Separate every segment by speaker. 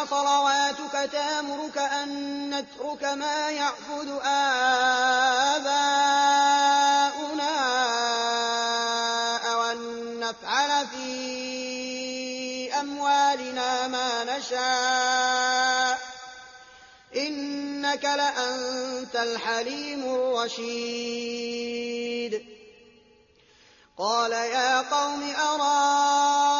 Speaker 1: شعيب أصلواتك تأمرك أن نترك ما يعبد آباؤنا أو أن نفعل في أموالنا ما نشاء. إنك لأنت الحليم الرشيد. قال يا قوم أرايتم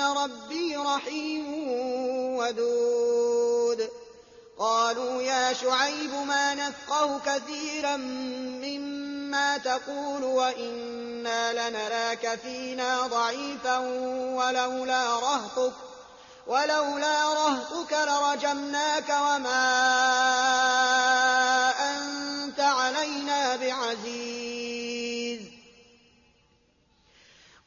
Speaker 1: ربي رحيم ودود قالوا يا شعيب ما نفقه كثيرا مما تقول وإنا لنراك فينا ضعيفا ولولا رهطك ولولا رهطك لرجمناك وما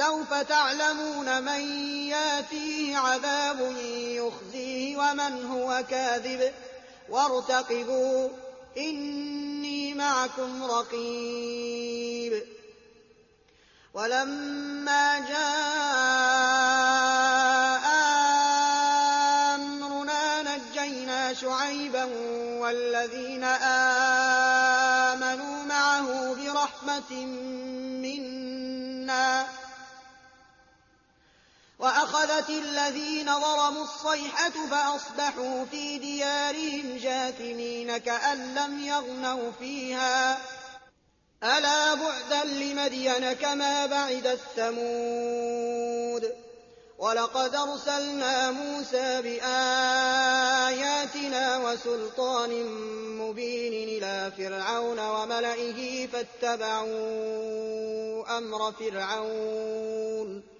Speaker 1: سوف تعلمون من ياتيه عذاب يخزيه ومن هو كاذب. وارتقبوا إني معكم رقيب. ولما جاء أمرنا نجينا شعيبا والذين آمنوا معه برحمة وأخذت الذين ظلموا الصيحة فأصبحوا في ديارهم جاثمين كأن لم يغنوا فيها. ألا بعدا لمدين كما بعد الثمود. ولقد أرسلنا موسى بآياتنا وسلطان مبين إلى فرعون وملئه فاتبعوا أمر فرعون.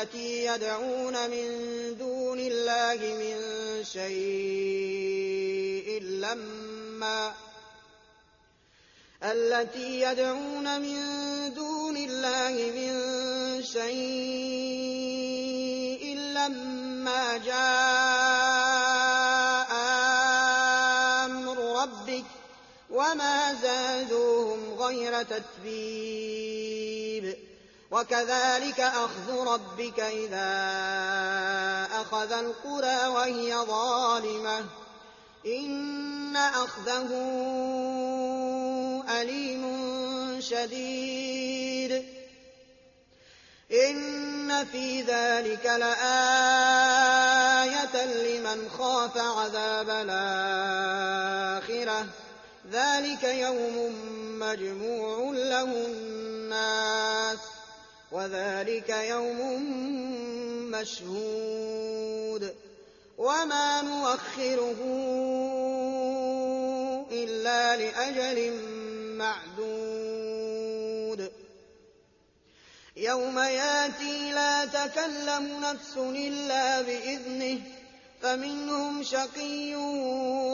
Speaker 1: التي يدعون من دون الله من شيء لما التي يدعون من دون الله من شيء لما جاء أمر ربك وما زادوهم غير تتبيب. وكذلك أخذ ربك إذا أخذ القرى وهي ظالمة. إن أخذه أليم شديد. إن في ذلك لآية لمن خاف عذاب الآخرة. ذلك يوم مجموع له الناس. وذلك يوم مشهود وما نوخره إلا لأجل معدود. يوم ياتي لا تكلم نفس إلا بإذنه فمنهم شقي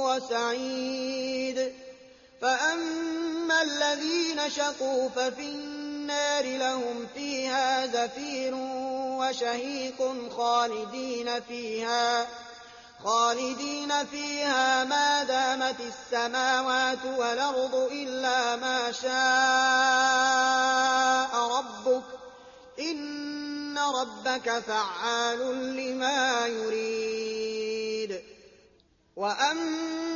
Speaker 1: وسعيد. فأما الذين شقوا ففي النار لهم فيها زفير وشهيق خالدين فيها خالدين فيها ما دامت السماوات والأرض إلا ما شاء ربك إن ربك فعال لما يريد. وأما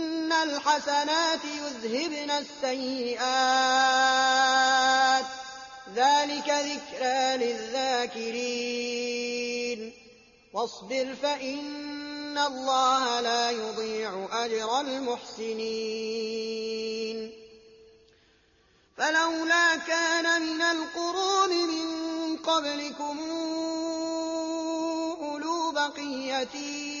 Speaker 1: الحسنات يذهبن السيئات ذلك ذكرى للذاكرين واصبر فإن الله لا يضيع أجر المحسنين فلولا كان من القرون من قبلكم أولو بقية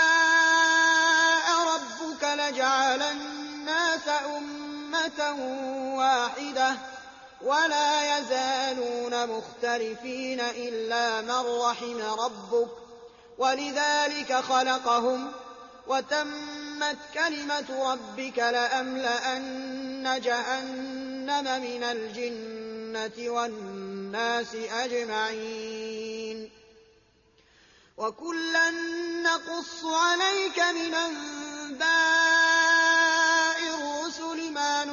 Speaker 1: لجعل الناس أمة واحدة ولا يزالون مختلفين إلا من رحم ربك ولذلك خلقهم وتمت كلمة ربك لأملأن جهنم من الجنة والناس أجمعين وكلا نقص عليك من أنباء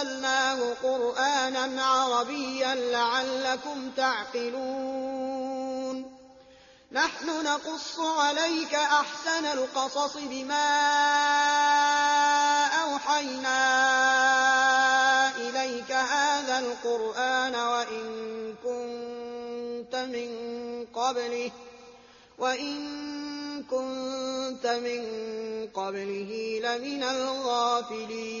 Speaker 1: أنزلناه قرآنا عربيا لعلكم تعقلون. نحن نقص عليك أحسن القصص بما أوحينا إليك هذا القرآن وإن كنت من قبله وإن كنت من قبله لمن الغافلين.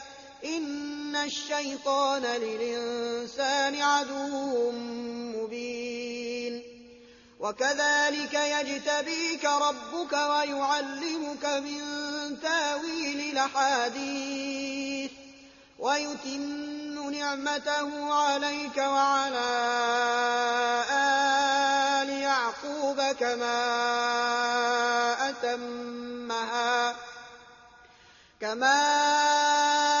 Speaker 1: إن الشيطان للإنسان عدو مبين. وكذلك يجتبيك ربك ويعلمك من تاويل الأحاديث ويتم نعمته عليك وعلى آل يعقوب كما أتمها كما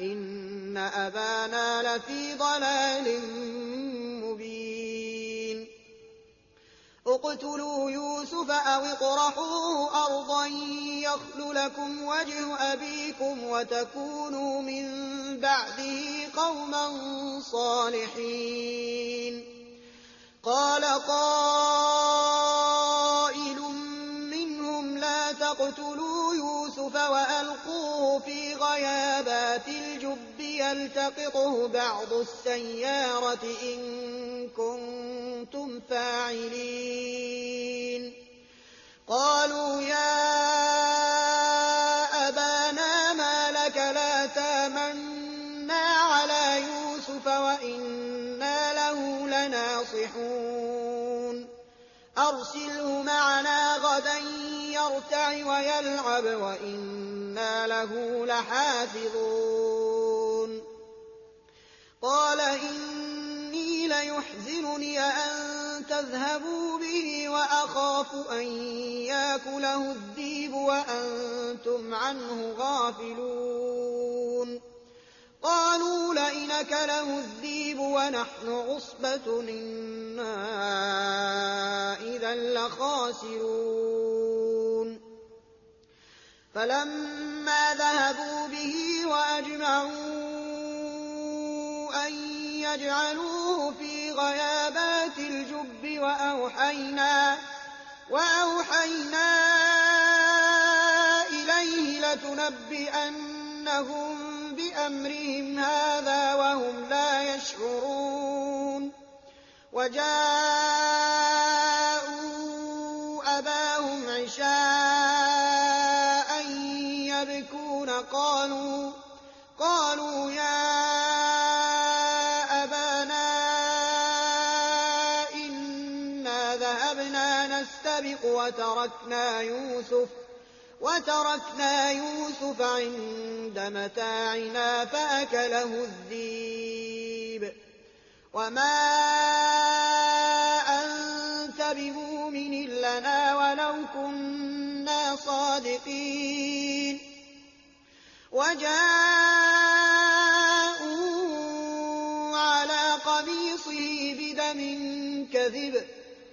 Speaker 1: إن أبانا لفي ضلال مبين اقتلوا يوسف أو اطرحوه أرضا يخل لكم وجه أبيكم وتكونوا من بعده قوما صالحين قال قائل منهم لا تقتلوا يوسف وألقوه في غيابات يلتقطه بعض السيارة إن كنتم فاعلين. قالوا يا أبانا ما لك لا تامنا على يوسف وإنا لناصحون. أرسله معنا غدا يرتع ويلعب وإنا له لحافظون. ليحزنني أن تذهبوا به وأخاف أن ياكله الذيب وأنتم عنه غافلون قالوا لئن أكله الذيب ونحن عصبة إنا إذا لخاسرون فلما ذهبوا به وأجمعوا أن يجعلوه في غيابات الجب وأوحينا وأوحينا إليه لتنبئنهم بأمرهم هذا وهم لا يشعرون. وجاءوا وتركنا يوسف وتركنا يوسف عند متاعنا فأكله الذيب. وما أنت بمؤمن لنا ولو كنا صادقين. وجاءوا على قميصه بدم كذب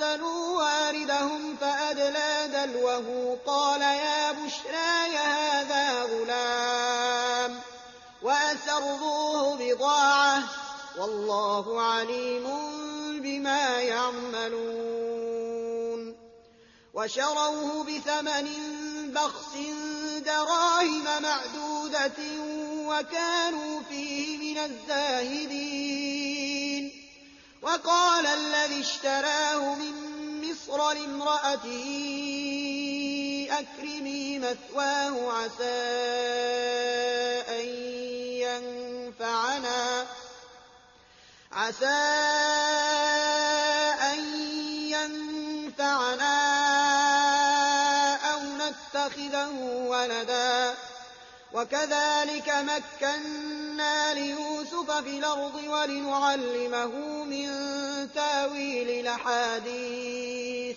Speaker 1: فأرسلوا واردهم فأدلى دلوه قال يا بشرى هذا غلام وأسروه بضاعة والله عليم بما يعملون وشروه بثمن بخس دراهم معدودة وكانوا فيه من الزاهدين وقال الذي اشتراه لامرأته أكرمي مثواه عسى أن ينفعنا عسى أن ينفعنا أو نتخذه ولدا. وكذلك مكنا ليوسف في الأرض ولنعلمه من تأويل الأحاديث.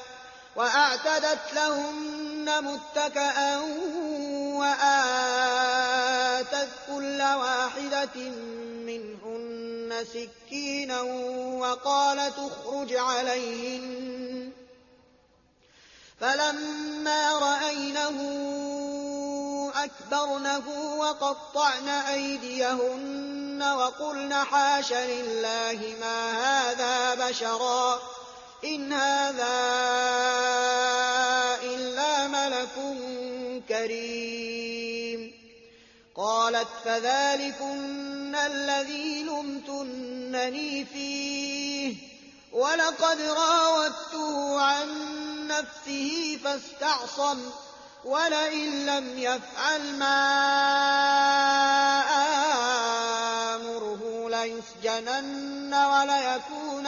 Speaker 1: وأعتدت لهن متكأ وآتت كل واحدة منهن سكينا وقالت اخرج عليهن. فلما رأينه أكبرنه وقطعن أيديهن وقلن حاش لله ما هذا بشرا. إن هذا إلا ملك كريم. قالت فذلكن الذي لمتنني فيه. ولقد راودته عن نفسه فاستعصم. ولئن لم يفعل ما آمره ليسجنن وليكون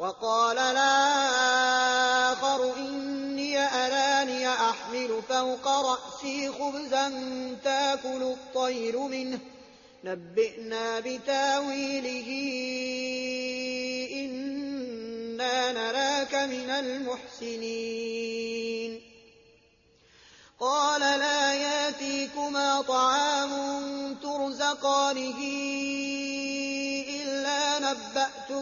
Speaker 1: وقال الآخر إني أراني أحمل فوق رأسي خبزا تأكل الطير منه. نبئنا بتأويله إنا نراك من المحسنين. قال لا يأتيكما طعام ترزقانه إلا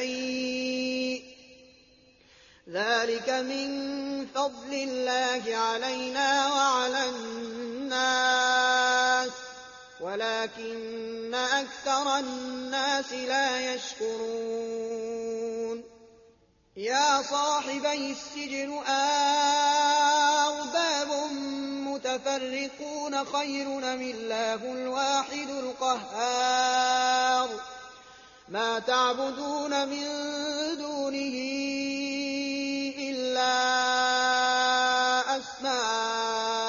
Speaker 1: شيء. ذلك من فضل الله علينا وعلى الناس. ولكن أكثر الناس لا يشكرون. يا صاحبي السجن أرباب متفرقون خير من الله الواحد القهار؟ ما تعبدون من دونه إلا أسماء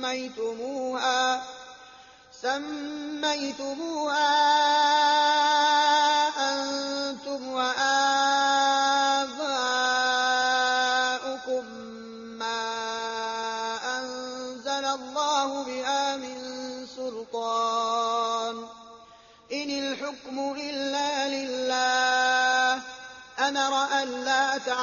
Speaker 1: سميتموها سميتموها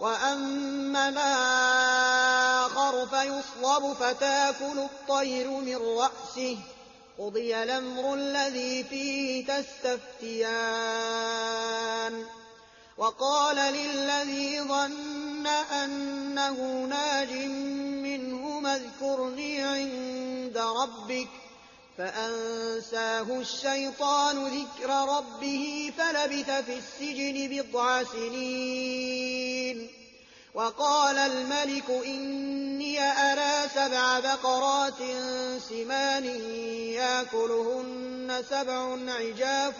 Speaker 1: وأما الآخر فيصلب فتاكل الطير من رأسه قضي الأمر الذي فيه تستفتيان وقال للذي ظن أنه ناج منهما اذكرني عند ربك فأنساه الشيطان ذكر ربه فلبث في السجن بضع سنين. وقال الملك إني أرى سبع بقرات سمان يأكلهن سبع عجاف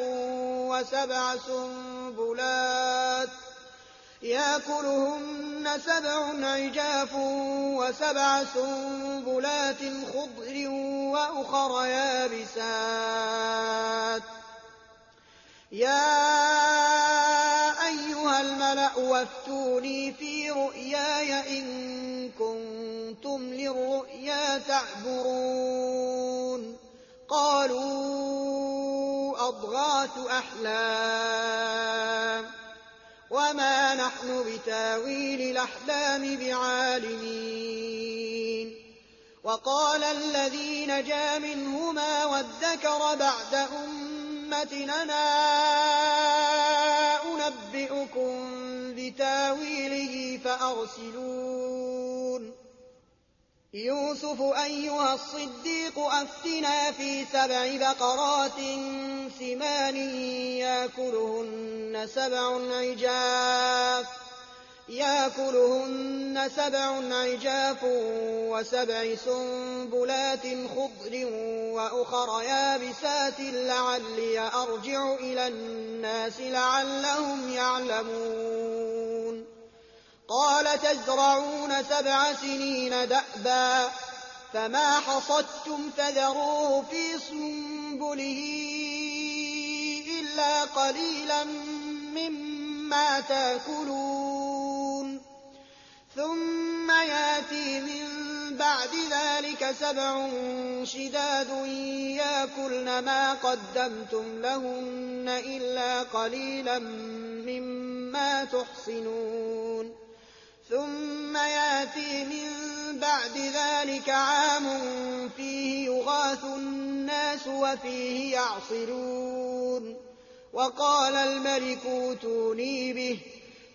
Speaker 1: وسبع سنبلات ياكلهن سبع عجاف وسبع سنبلات خضر وأخر يابسات. يا أيها الملأ وافتوني في رؤياي إن كنتم للرؤيا تعبرون. قالوا أضغاث أحلام. وما نحن بتاويل الأحلام بعالمين. وقال الذي نجا منهما وادكر بعد أمتنا أنبئكم بتاويله فأرسلون يوسف أيها الصديق أفتنا في سبع بقرات سمان ياكلهن سبع عجاف ياكلهن سبع عجاف وسبع سنبلات خضر وأخر يابسات لعلي أرجع إلى الناس لعلهم يعلمون. قال تزرعون سبع سنين دأبا فما حصدتم فذروه في سنبله إلا قليلا مما تأكلون. ثم يأتي من بعد ذلك سبع شداد يأكلن ما قدمتم لهن إلا قليلا مما تحصنون ثم ياتي من بعد ذلك عام فيه يغاث الناس وفيه يعصرون. وقال الملك أوتوني به.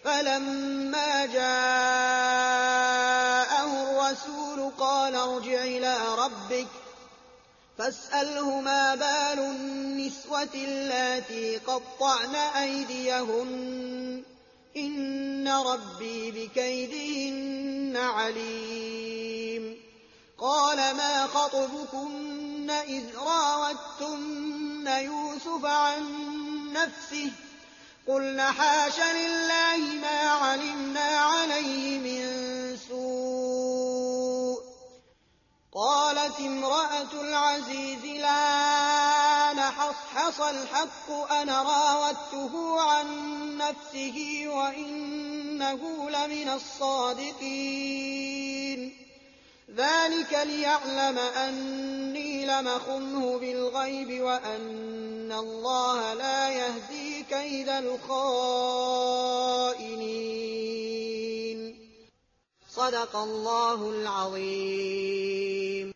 Speaker 1: فلما جاءه الرسول قال ارجع إلى ربك. فاسأله ما بال النسوة اللاتي قطعن أيديهن؟ إن ربي بكيدهن عليم. قال ما خطبكن إذ راوتن يوسف عن نفسه قلن حاش لله ما علمنا عليه من سوء قالت امرأة العزيز لا نحصحص الحق أنا راودته عن نفسه وإنه لمن الصادقين. ذلك ليعلم أني لمخنه بالغيب وأن الله لا يهدي كيد الخائنين. صدق الله العظيم.